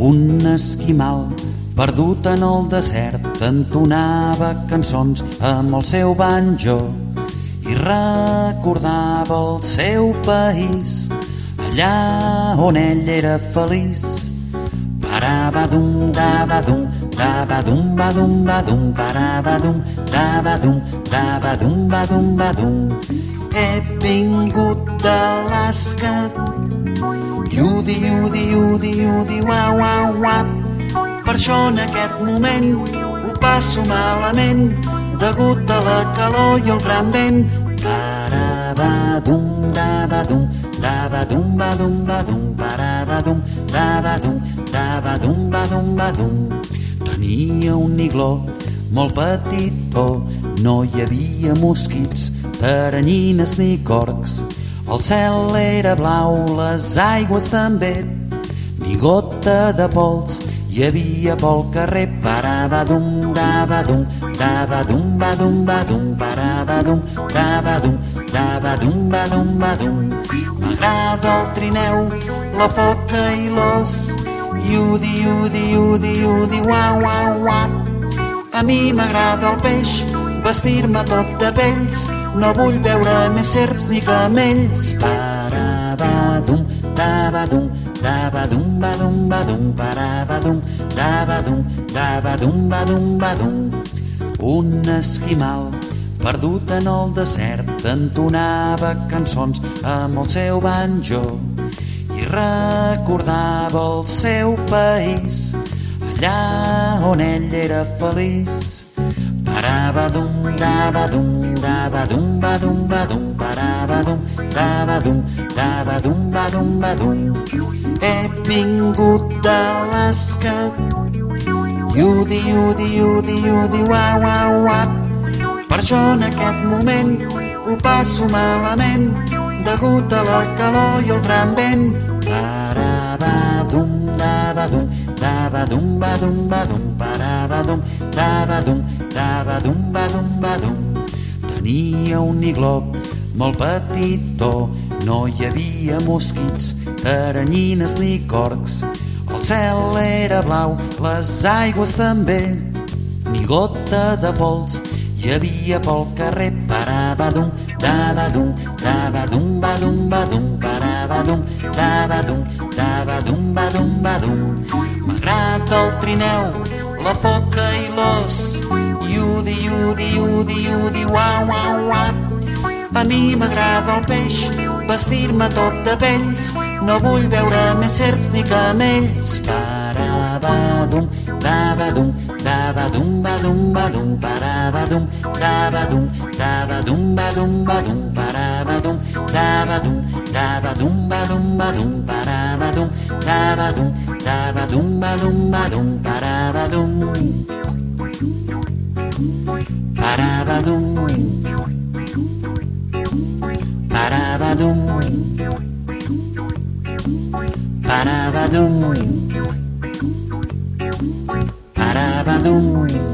Un esquimal perdut en el desert entonava cançons amb el seu banjo i recordava el seu país allà on ell era feliç. Parabadum, dabadum, dabadum, badum, badum, parabadum, dabadum, dabadum, badum, badum. He vingut d'Alaska Iudi, iudi, iudi, iudi, uau, uau, uau. Per això en aquest moment ho passo malament degut a la calor i el gran vent. Parabadum, dabadum, dabadum, badum, badum, parabadum, dabadum, dabadum, badum, badum. Tenia un igló molt petitó, no hi havia mosquits, taranyines ni corcs, el cel era blau, les aigües també, ni gota de pols, hi havia pel carrer parabadum, dabadum, dabadum, badum, badum, parabadum, dabadum, dabadum, badum, badum. M'agrada el trineu, la foca i l'os, iudi, iudi, iudi, iudi, uau, uau, uau. A mi m'agrada el peix, vestir-me tot de pells, no vull veure més serps ni camells. Parabadum, dabadum, dabadum, badum, badum, parabadum, dabadum, dabadum, badum, badum. Un esquimal perdut en el desert entonava cançons amb el seu banjo i recordava el seu país allà on ell era feliç. Parabadum, dabadum, dabadum, badum, badum, parabadum, dabadum, dabadum, badum, badum. He vingut d'Alaska, iudi, iudi, iudi, iudi, uau, uau, uau. Per això en aquest moment ho passo malament, degut a la calor i el gran vent. Parabadum, dabadum, dabadum, badum, badum, parabadum, dabadum, badum, badum. Tenia un igló molt petitó, no hi havia mosquits, taranyines ni corcs. El cel era blau, les aigües també, ni gota de pols, hi havia pel carrer parabadum, dabadum, dabadum, badum, badum, parabadum, dabadum, dabadum, badum, badum. M'agrada el trineu, la foca i l'os, iudi, iudi, uau, uau, uau. A mi m'agrada el peix, vestir-me tot de pells, no vull veure més serps ni camells. Parabadum, dabadum, dabadum, badum, badum, parabadum, dabadum, dabadum, badum, badum, parabadum, dabadum, dabadum, badum, badum, parabadum, dabadum, dabadum, badum, badum, parabadum. Parabadum. Parabadum. Parabadum. Parabadum.